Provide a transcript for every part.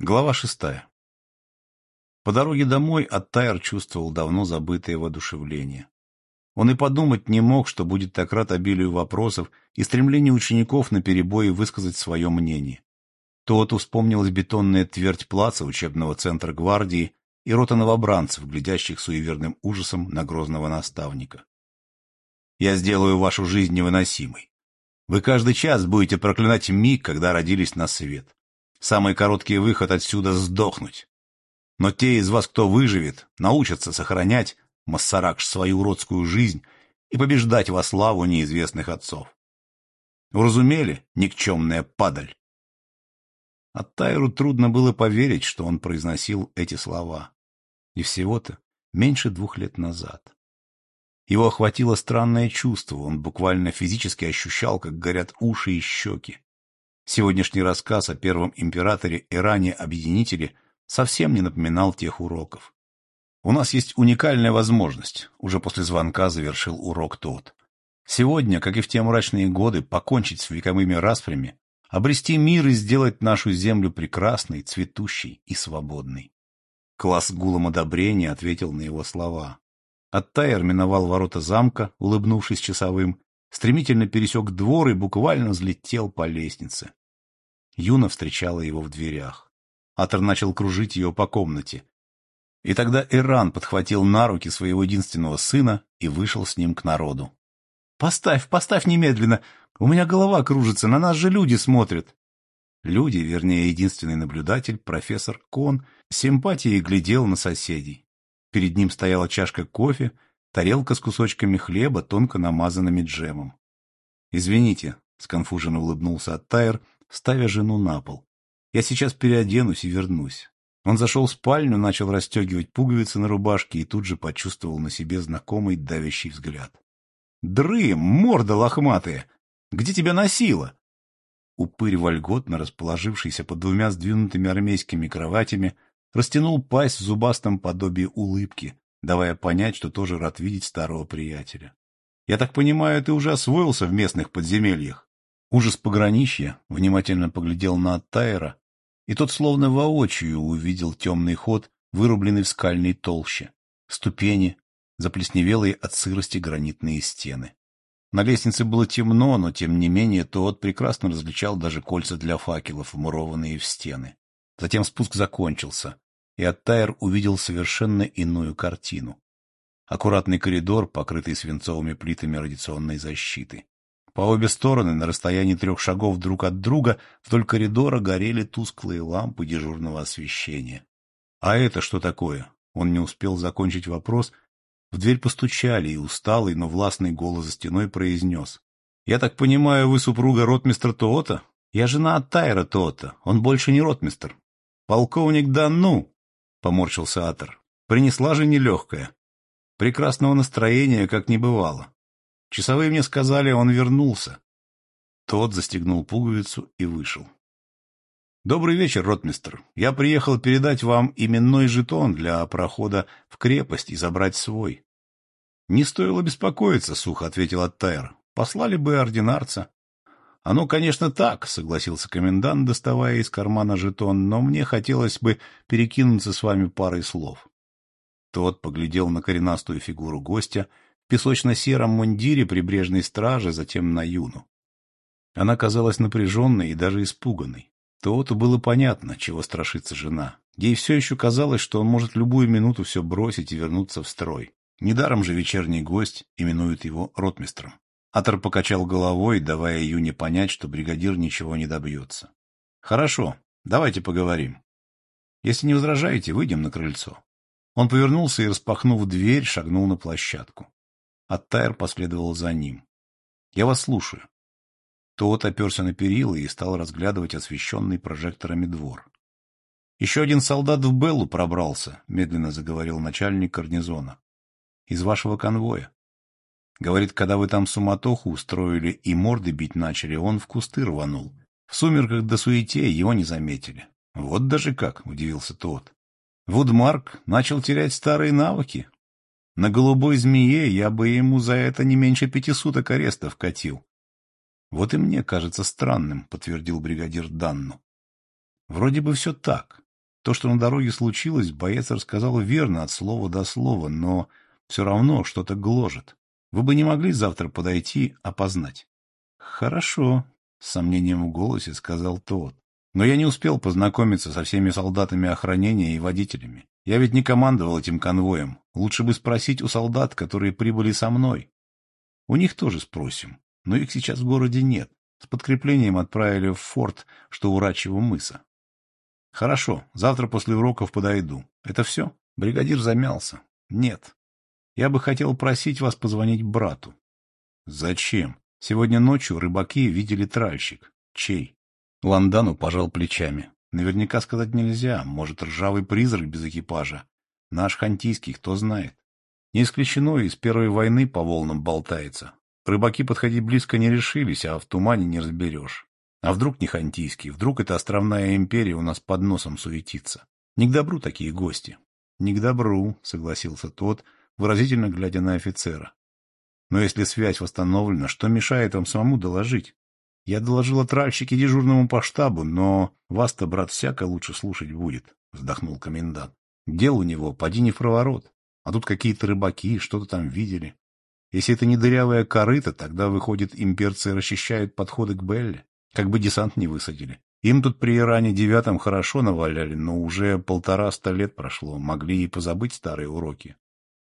Глава шестая. По дороге домой Аттайр чувствовал давно забытое воодушевление. Он и подумать не мог, что будет так рад обилию вопросов и стремлению учеников на перебои высказать свое мнение. Тот вспомнилась бетонная твердь плаца учебного центра гвардии и рота новобранцев, глядящих суеверным ужасом на грозного наставника. «Я сделаю вашу жизнь невыносимой. Вы каждый час будете проклинать миг, когда родились на свет. Самый короткий выход отсюда — сдохнуть. Но те из вас, кто выживет, научатся сохранять, Массаракш, свою уродскую жизнь и побеждать во славу неизвестных отцов. Уразумели, никчемная падаль? Оттайру трудно было поверить, что он произносил эти слова. И всего-то меньше двух лет назад. Его охватило странное чувство, он буквально физически ощущал, как горят уши и щеки. Сегодняшний рассказ о первом императоре и ранее объединителе совсем не напоминал тех уроков. У нас есть уникальная возможность, уже после звонка завершил урок тот. Сегодня, как и в те мрачные годы, покончить с вековыми распрями, обрести мир и сделать нашу землю прекрасной, цветущей и свободной. Класс гулом одобрения ответил на его слова. Оттайер миновал ворота замка, улыбнувшись часовым, стремительно пересек двор и буквально взлетел по лестнице. Юна встречала его в дверях. Атор начал кружить ее по комнате. И тогда Иран подхватил на руки своего единственного сына и вышел с ним к народу. «Поставь, поставь немедленно! У меня голова кружится, на нас же люди смотрят!» Люди, вернее, единственный наблюдатель, профессор Кон, симпатией глядел на соседей. Перед ним стояла чашка кофе, тарелка с кусочками хлеба, тонко намазанными джемом. «Извините», — сконфуженно улыбнулся Аттайр, ставя жену на пол. «Я сейчас переоденусь и вернусь». Он зашел в спальню, начал расстегивать пуговицы на рубашке и тут же почувствовал на себе знакомый давящий взгляд. «Дрым, морда лохматая! Где тебя носило?» Упырь, вольготно расположившийся под двумя сдвинутыми армейскими кроватями, растянул пасть в зубастом подобии улыбки, давая понять, что тоже рад видеть старого приятеля. «Я так понимаю, ты уже освоился в местных подземельях?» Ужас пограничья внимательно поглядел на Тайра, и тот словно воочию увидел темный ход, вырубленный в скальной толще, ступени, заплесневелые от сырости гранитные стены. На лестнице было темно, но тем не менее тот прекрасно различал даже кольца для факелов, вмурованные в стены. Затем спуск закончился, и Аттайр увидел совершенно иную картину. Аккуратный коридор, покрытый свинцовыми плитами радиационной защиты. По обе стороны, на расстоянии трех шагов друг от друга, вдоль коридора горели тусклые лампы дежурного освещения. «А это что такое?» Он не успел закончить вопрос. В дверь постучали, и усталый, но властный голос за стеной произнес. «Я так понимаю, вы супруга ротмистра Тоота? Я жена от Тайра Тоота. Он больше не ротмистр. Полковник да ну!» Поморщился Атор. Принесла же нелегкая. Прекрасного настроения, как не бывало. Часовые мне сказали, он вернулся. Тот застегнул пуговицу и вышел. «Добрый вечер, ротмистр. Я приехал передать вам именной жетон для прохода в крепость и забрать свой». «Не стоило беспокоиться», — сухо ответил Аттайр. «Послали бы ординарца». «Оно, конечно, так», — согласился комендант, доставая из кармана жетон, «но мне хотелось бы перекинуться с вами парой слов». Тот поглядел на коренастую фигуру гостя в песочно-сером мундире прибрежной стражи, затем на Юну. Она казалась напряженной и даже испуганной. Тоту было понятно, чего страшится жена. Ей все еще казалось, что он может любую минуту все бросить и вернуться в строй. Недаром же вечерний гость именует его ротмистром. Атор покачал головой, давая Юне понять, что бригадир ничего не добьется. — Хорошо, давайте поговорим. Если не возражаете, выйдем на крыльцо. Он повернулся и, распахнув дверь, шагнул на площадку. Аттайр последовал за ним. — Я вас слушаю. Тот оперся на перила и стал разглядывать освещенный прожекторами двор. — Еще один солдат в Беллу пробрался, — медленно заговорил начальник гарнизона. — Из вашего конвоя. Говорит, когда вы там суматоху устроили и морды бить начали, он в кусты рванул. В сумерках до суете его не заметили. Вот даже как, — удивился тот. Вудмарк начал терять старые навыки. На голубой змее я бы ему за это не меньше пяти суток ареста вкатил. Вот и мне кажется странным, — подтвердил бригадир Данну. Вроде бы все так, То, что на дороге случилось, боец рассказал верно от слова до слова, но все равно что-то гложет. Вы бы не могли завтра подойти, опознать? — Хорошо, — с сомнением в голосе сказал тот. Но я не успел познакомиться со всеми солдатами охранения и водителями. Я ведь не командовал этим конвоем. Лучше бы спросить у солдат, которые прибыли со мной. У них тоже спросим, но их сейчас в городе нет. С подкреплением отправили в форт, что у Рачьего мыса. Хорошо, завтра после уроков подойду. Это все? Бригадир замялся. Нет. Я бы хотел просить вас позвонить брату. Зачем? Сегодня ночью рыбаки видели тральщик. Чей? Ландану пожал плечами. Наверняка сказать нельзя. Может, ржавый призрак без экипажа. Наш хантийский, кто знает. Не исключено, из первой войны по волнам болтается. Рыбаки подходить близко не решились, а в тумане не разберешь. А вдруг не хантийский, вдруг эта островная империя у нас под носом суетится. Не к добру такие гости. Не к добру, согласился тот, выразительно глядя на офицера. Но если связь восстановлена, что мешает вам самому доложить? Я доложил о тральщике дежурному по штабу, но вас-то, брат, всяко лучше слушать будет, вздохнул комендант. Дел у него, поди не в проворот. А тут какие-то рыбаки, что-то там видели. Если это не дырявая корыта, тогда, выходит, имперцы расчищают подходы к Белле. Как бы десант не высадили. Им тут при Иране девятом хорошо наваляли, но уже полтора-ста лет прошло, могли и позабыть старые уроки.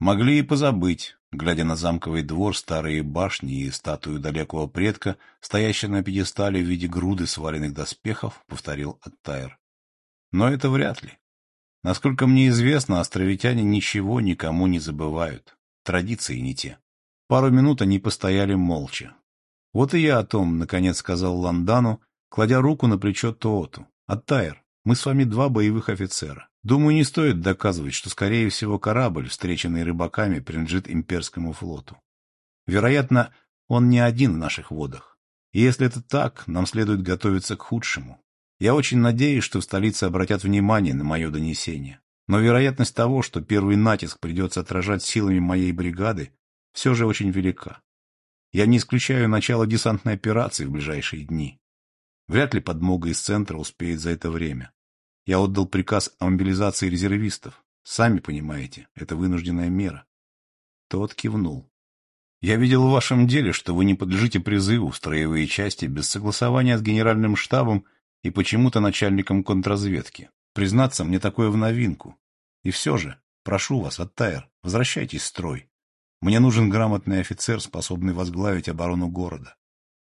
Могли и позабыть, глядя на замковый двор, старые башни и статую далекого предка, стоящую на пьедестале в виде груды сваленных доспехов, повторил Аттайр. Но это вряд ли. Насколько мне известно, островитяне ничего никому не забывают. Традиции не те. Пару минут они постояли молча. Вот и я о том, наконец сказал Ландану, кладя руку на плечо Тооту. Аттайр, мы с вами два боевых офицера. Думаю, не стоит доказывать, что, скорее всего, корабль, встреченный рыбаками, принадлежит имперскому флоту. Вероятно, он не один в наших водах. И если это так, нам следует готовиться к худшему. Я очень надеюсь, что в столице обратят внимание на мое донесение. Но вероятность того, что первый натиск придется отражать силами моей бригады, все же очень велика. Я не исключаю начало десантной операции в ближайшие дни. Вряд ли подмога из центра успеет за это время. Я отдал приказ о мобилизации резервистов. Сами понимаете, это вынужденная мера. Тот кивнул. Я видел в вашем деле, что вы не подлежите призыву в строевые части без согласования с генеральным штабом и почему-то начальником контрразведки. Признаться, мне такое в новинку. И все же, прошу вас, Аттайр, возвращайтесь в строй. Мне нужен грамотный офицер, способный возглавить оборону города.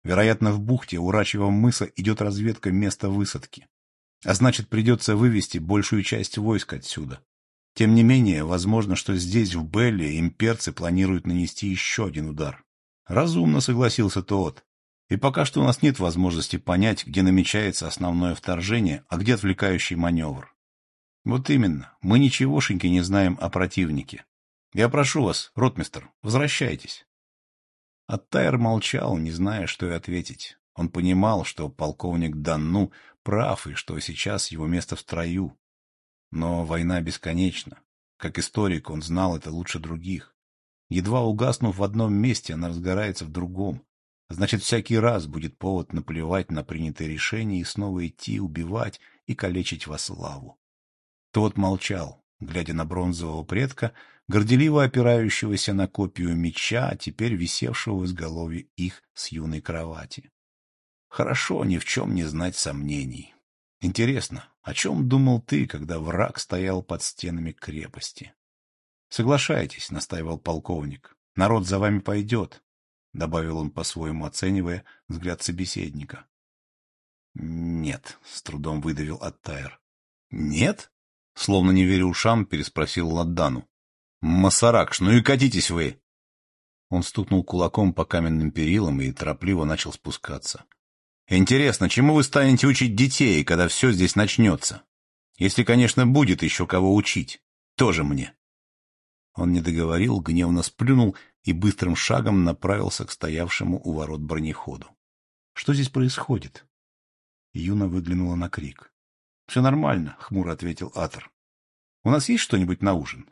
Вероятно, в бухте у Рачьего мыса идет разведка места высадки. А значит, придется вывести большую часть войск отсюда. Тем не менее, возможно, что здесь, в Белле, имперцы планируют нанести еще один удар. Разумно согласился тот. И пока что у нас нет возможности понять, где намечается основное вторжение, а где отвлекающий маневр. Вот именно, мы ничегошеньки не знаем о противнике. Я прошу вас, ротмистр, возвращайтесь. Аттайр молчал, не зная, что и ответить. Он понимал, что полковник Данну прав и что сейчас его место в строю. Но война бесконечна. Как историк он знал это лучше других. Едва угаснув в одном месте, она разгорается в другом. Значит, всякий раз будет повод наплевать на принятые решения и снова идти, убивать и калечить во славу. Тот молчал, глядя на бронзового предка, горделиво опирающегося на копию меча, а теперь висевшего в изголовье их с юной кровати. Хорошо ни в чем не знать сомнений. Интересно, о чем думал ты, когда враг стоял под стенами крепости? — Соглашайтесь, — настаивал полковник. — Народ за вами пойдет, — добавил он по-своему, оценивая взгляд собеседника. — Нет, — с трудом выдавил Аттайр. — Нет? — словно не веря ушам, переспросил Ладдану. — Масаракш, ну и катитесь вы! Он стукнул кулаком по каменным перилам и торопливо начал спускаться. Интересно, чему вы станете учить детей, когда все здесь начнется? Если, конечно, будет еще кого учить. Тоже мне. Он не договорил, гневно сплюнул и быстрым шагом направился к стоявшему у ворот бронеходу. Что здесь происходит? Юна выглянула на крик. — Все нормально, — хмуро ответил Атор. — У нас есть что-нибудь на ужин?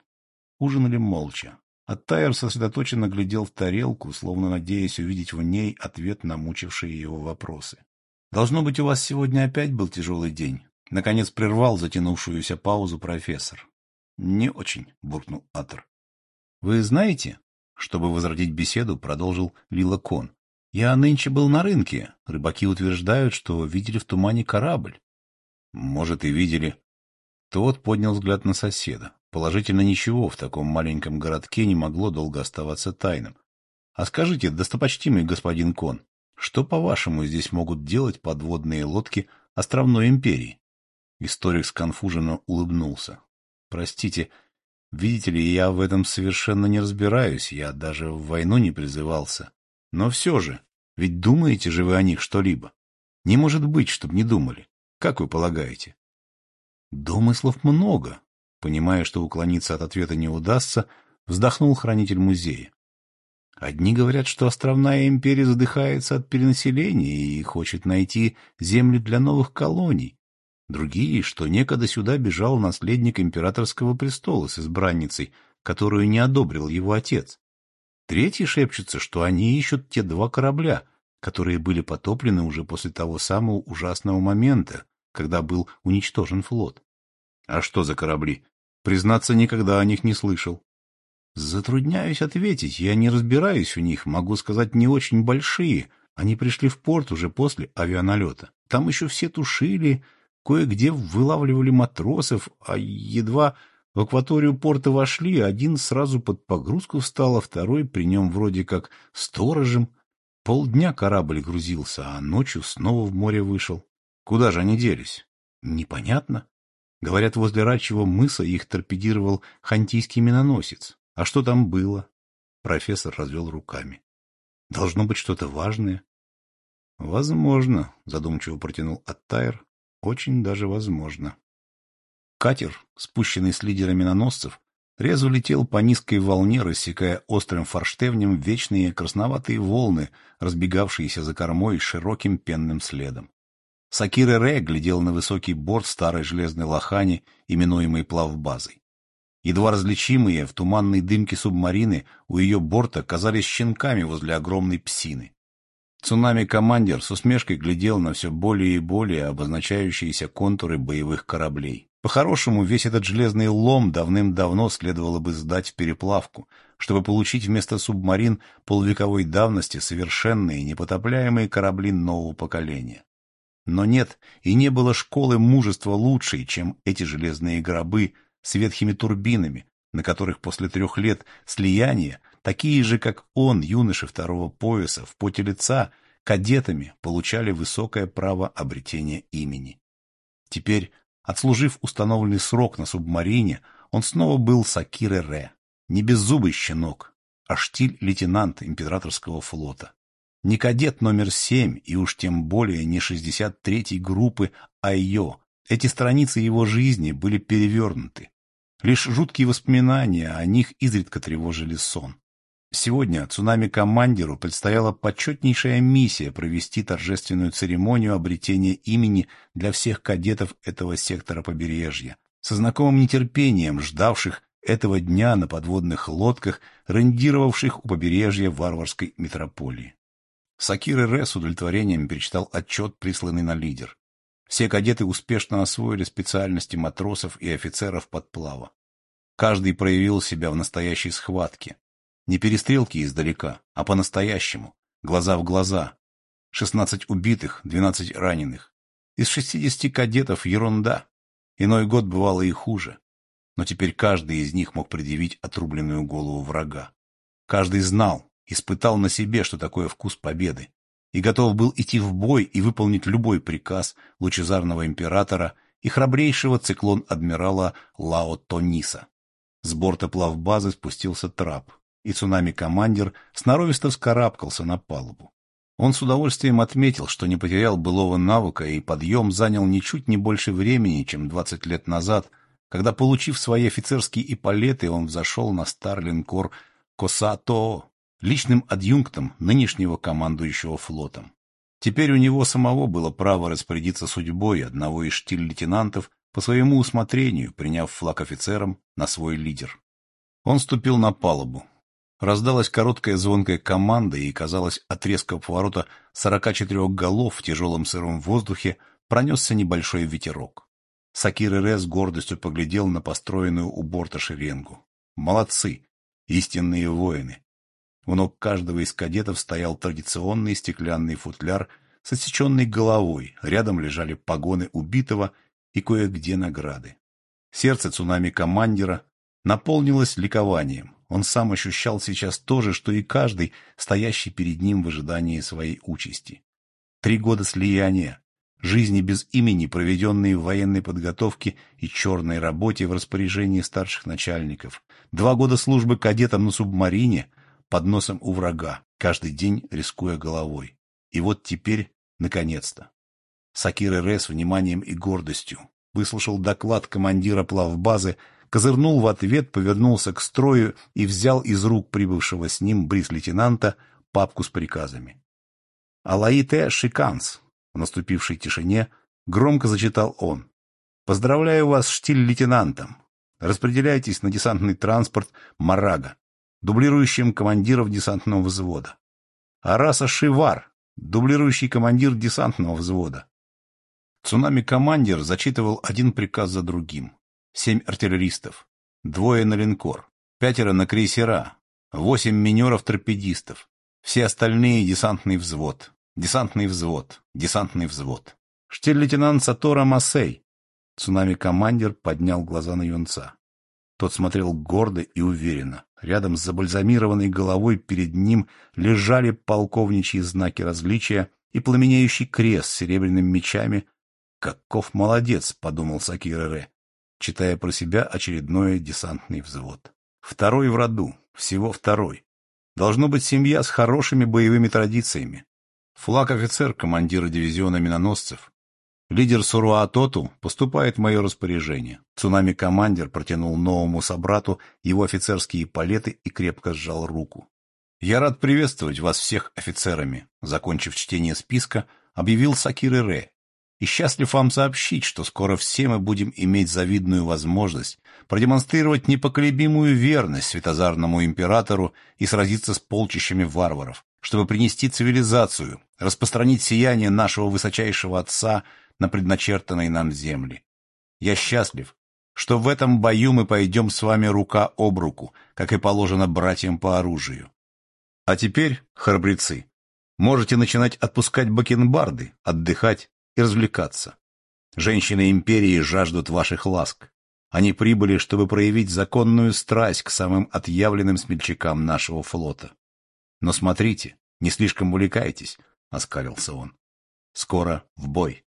Ужинали молча. Оттайр сосредоточенно глядел в тарелку, словно надеясь увидеть в ней ответ на мучившие его вопросы. «Должно быть, у вас сегодня опять был тяжелый день», — Наконец прервал затянувшуюся паузу профессор. «Не очень», — буркнул Атор. «Вы знаете?» Чтобы возродить беседу, продолжил Лила Кон. «Я нынче был на рынке. Рыбаки утверждают, что видели в тумане корабль». «Может, и видели». Тот поднял взгляд на соседа. Положительно ничего в таком маленьком городке не могло долго оставаться тайным. А скажите, достопочтимый господин Кон, что, по-вашему, здесь могут делать подводные лодки островной империи? Историк сконфуженно улыбнулся. Простите, видите ли, я в этом совершенно не разбираюсь, я даже в войну не призывался. Но все же, ведь думаете же вы о них что-либо? Не может быть, чтоб не думали. Как вы полагаете? Домыслов много. Понимая, что уклониться от ответа не удастся, вздохнул хранитель музея. Одни говорят, что островная империя задыхается от перенаселения и хочет найти земли для новых колоний. Другие, что некогда сюда бежал наследник императорского престола с избранницей, которую не одобрил его отец. Третьи шепчутся, что они ищут те два корабля, которые были потоплены уже после того самого ужасного момента, когда был уничтожен флот. А что за корабли? Признаться, никогда о них не слышал. Затрудняюсь ответить, я не разбираюсь в них, могу сказать, не очень большие. Они пришли в порт уже после авианалета. Там еще все тушили, кое-где вылавливали матросов, а едва в акваторию порта вошли, один сразу под погрузку встал, а второй при нем вроде как сторожем. Полдня корабль грузился, а ночью снова в море вышел. Куда же они делись? Непонятно. Говорят, возле Рачьего мыса их торпедировал хантийский миноносец. А что там было? Профессор развел руками. Должно быть что-то важное. Возможно, задумчиво протянул Аттайр. Очень даже возможно. Катер, спущенный с лидера миноносцев, резво летел по низкой волне, рассекая острым форштевнем вечные красноватые волны, разбегавшиеся за кормой широким пенным следом. Сакир Ре глядел на высокий борт старой железной лохани, именуемой плавбазой. Едва различимые в туманной дымке субмарины у ее борта казались щенками возле огромной псины. Цунами-командир с усмешкой глядел на все более и более обозначающиеся контуры боевых кораблей. По-хорошему, весь этот железный лом давным-давно следовало бы сдать в переплавку, чтобы получить вместо субмарин полувековой давности совершенные непотопляемые корабли нового поколения. Но нет и не было школы мужества лучшей, чем эти железные гробы, с ветхими турбинами, на которых после трех лет слияния такие же, как он, юноши второго пояса, в поте лица, кадетами получали высокое право обретения имени. Теперь, отслужив установленный срок на субмарине, он снова был Сакире Ре, не беззубый щенок, а штиль-лейтенант императорского флота. Не кадет номер семь и уж тем более не шестьдесят третьей группы Айо, эти страницы его жизни были перевернуты. Лишь жуткие воспоминания о них изредка тревожили сон. Сегодня цунами-командиру предстояла почетнейшая миссия провести торжественную церемонию обретения имени для всех кадетов этого сектора побережья, со знакомым нетерпением ждавших этого дня на подводных лодках, рендировавших у побережья варварской метрополии. Сакир Ре с удовлетворением перечитал отчет, присланный на лидер. Все кадеты успешно освоили специальности матросов и офицеров подплава. Каждый проявил себя в настоящей схватке. Не перестрелки издалека, а по-настоящему, глаза в глаза. Шестнадцать убитых, двенадцать раненых. Из шестидесяти кадетов ерунда. Иной год бывало и хуже. Но теперь каждый из них мог предъявить отрубленную голову врага. Каждый знал, испытал на себе, что такое вкус победы и готов был идти в бой и выполнить любой приказ лучезарного императора и храбрейшего циклон-адмирала Лао Тониса. С борта плавбазы спустился трап, и цунами-командир сноровисто вскарабкался на палубу. Он с удовольствием отметил, что не потерял былого навыка, и подъем занял ничуть не больше времени, чем двадцать лет назад, когда, получив свои офицерские ипполеты, он взошел на стар линкор Косато личным адъюнктом нынешнего командующего флотом. Теперь у него самого было право распорядиться судьбой одного из штиль-лейтенантов по своему усмотрению, приняв флаг офицером на свой лидер. Он ступил на палубу. Раздалась короткая звонкая команда, и, казалось, от резкого поворота 44 голов в тяжелом сыром воздухе пронесся небольшой ветерок. Сакир Ире с гордостью поглядел на построенную у борта шеренгу. Молодцы! Истинные воины! У ног каждого из кадетов стоял традиционный стеклянный футляр с отсеченной головой, рядом лежали погоны убитого и кое-где награды. Сердце цунами-командира наполнилось ликованием. Он сам ощущал сейчас то же, что и каждый, стоящий перед ним в ожидании своей участи. Три года слияния, жизни без имени, проведенные в военной подготовке и черной работе в распоряжении старших начальников, два года службы кадетом на субмарине под носом у врага, каждый день рискуя головой. И вот теперь, наконец-то. Сакир Эре с вниманием и гордостью выслушал доклад командира плавбазы козырнул в ответ, повернулся к строю и взял из рук прибывшего с ним бриз-лейтенанта папку с приказами. «Алаите Шиканс», в наступившей тишине, громко зачитал он. «Поздравляю вас штиль-лейтенантом. Распределяйтесь на десантный транспорт «Марага», дублирующим командиров десантного взвода. Араса Шивар, дублирующий командир десантного взвода. Цунами-командир зачитывал один приказ за другим семь артиллеристов, двое на линкор, пятеро на крейсера, восемь минеров-торпедистов, все остальные десантный взвод, десантный взвод, десантный взвод. Штиль-лейтенант Сатора Масей. Цунами-командир поднял глаза на юнца. Тот смотрел гордо и уверенно. Рядом с забальзамированной головой перед ним лежали полковничьи знаки различия и пламенеющий крест с серебряными мечами. «Каков молодец!» — подумал Сакир читая про себя очередной десантный взвод. Второй в роду, всего второй. Должно быть семья с хорошими боевыми традициями. Флаг офицер командира дивизиона миноносцев. Лидер Суруатоту поступает в мое распоряжение. Цунами-командир протянул новому собрату его офицерские палеты и крепко сжал руку. «Я рад приветствовать вас всех офицерами», закончив чтение списка, объявил Сакиры Ре и счастлив вам сообщить, что скоро все мы будем иметь завидную возможность продемонстрировать непоколебимую верность Светозарному императору и сразиться с полчищами варваров, чтобы принести цивилизацию, распространить сияние нашего высочайшего отца на предначертанной нам земли. Я счастлив, что в этом бою мы пойдем с вами рука об руку, как и положено братьям по оружию. А теперь, храбрецы, можете начинать отпускать бакенбарды, отдыхать и развлекаться. Женщины империи жаждут ваших ласк. Они прибыли, чтобы проявить законную страсть к самым отъявленным смельчакам нашего флота. Но смотрите, не слишком увлекайтесь, — оскалился он. Скоро в бой.